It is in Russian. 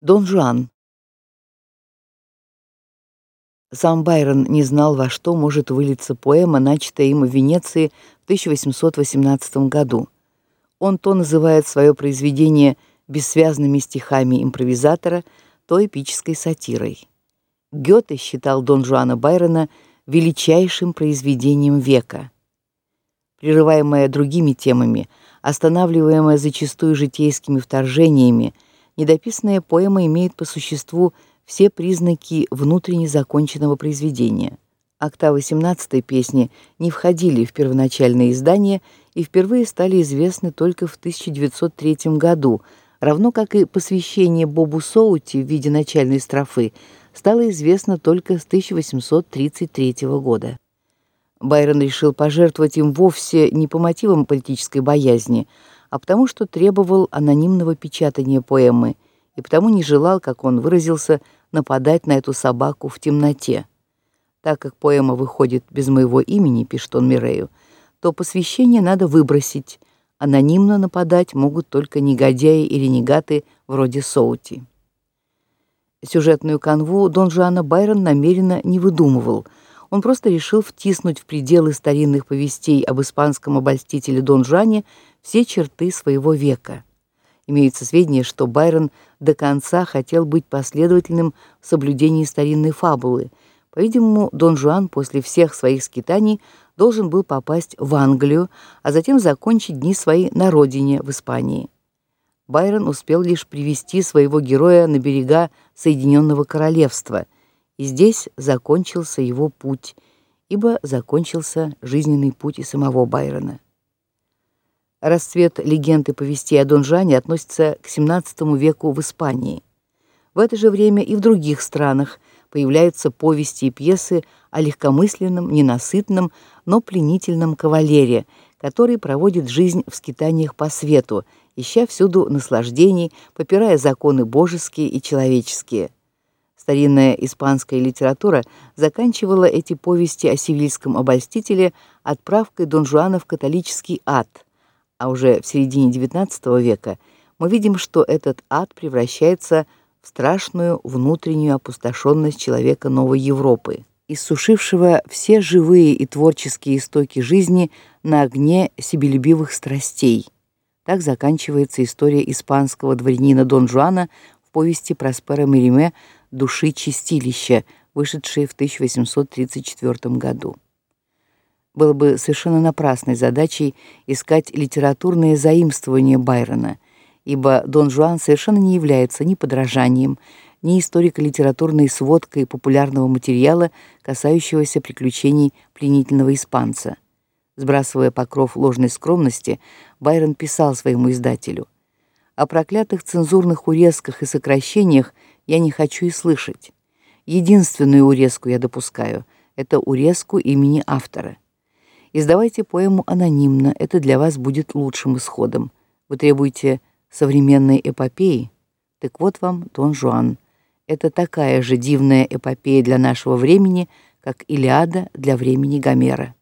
Дон Жуан. Сам Байрон не знал, во что может вылиться поэма, начатая им в Венеции в 1818 году. Он то называет свое произведение бессвязными стихами импровизатора, то эпической сатирой. Гёте считал Дон Жуана Байрона величайшим произведением века. Прерываемая другими темами, останавливаемая зачастую житейскими вторжениями, недописанная поэма имеет по существу все признаки внутренне законченного произведения. Октавы 17-й песни не входили в первоначальное издание и впервые стали известны только в 1903 году, равно как и посвящение Бобу Соути в виде начальной строфы стало известно только с 1833 года. Байрон решил пожертвовать им вовсе не по мотивам политической боязни, а потому что требовал анонимного печатания поэмы и потому не желал, как он выразился, нападать на эту собаку в темноте. Так как поэма выходит без моего имени, пишет он Мирею, то посвящение надо выбросить. Анонимно нападать могут только негодяи и ренегаты вроде Соути. Сюжетную канву Дон Жуана Байрон намеренно не выдумывал – он просто решил втиснуть в пределы старинных повестей об испанском обольстителе Дон Жуане все черты своего века. Имеются сведения, что Байрон до конца хотел быть последовательным в соблюдении старинной фабулы. По-видимому, Дон Жуан после всех своих скитаний должен был попасть в Англию, а затем закончить дни свои на родине в Испании. Байрон успел лишь привести своего героя на берега Соединенного королевства – и здесь закончился его путь, ибо закончился жизненный путь и самого Байрона. Расцвет легенд и повестей о Дон Жуане относится к XVII веку в Испании. В это же время и в других странах появляются повести и пьесы о легкомысленном, ненасытном, но пленительном кавалере, который проводит жизнь в скитаниях по свету, ища всюду наслаждений, попирая законы божеские и человеческие – Старинная испанская литература заканчивала эти повести о сивильском обольстителе отправкой Дон Жуана в католический ад, а уже в середине XIX века мы видим, что этот ад превращается в страшную внутреннюю опустошенность человека новой Европы, иссушившего все живые и творческие истоки жизни на огне себелюбивых страстей. Так заканчивается история испанского дворянина Дон Жуана в повести Проспера Мериме души чистилища, вышедшей в 1834 году. Было бы совершенно напрасной задачей искать литературные заимствования Байрона, ибо Дон Жуан совершенно не является ни подражанием, ни историко-литературной сводкой популярного материала, касающегося приключений пленительного испанца. Сбрасывая покров ложной скромности, Байрон писал своему издателю: "О проклятых цензурных урезках и сокращениях я не хочу и слышать. Единственную урезку я допускаю это урезку имени автора. Издавайте поэму анонимно, это для вас будет лучшим исходом. Вы требуете современной эпопеи? Так вот вам Дон Жуан. Это такая же дивная эпопея для нашего времени, как Илиада для времени Гомера.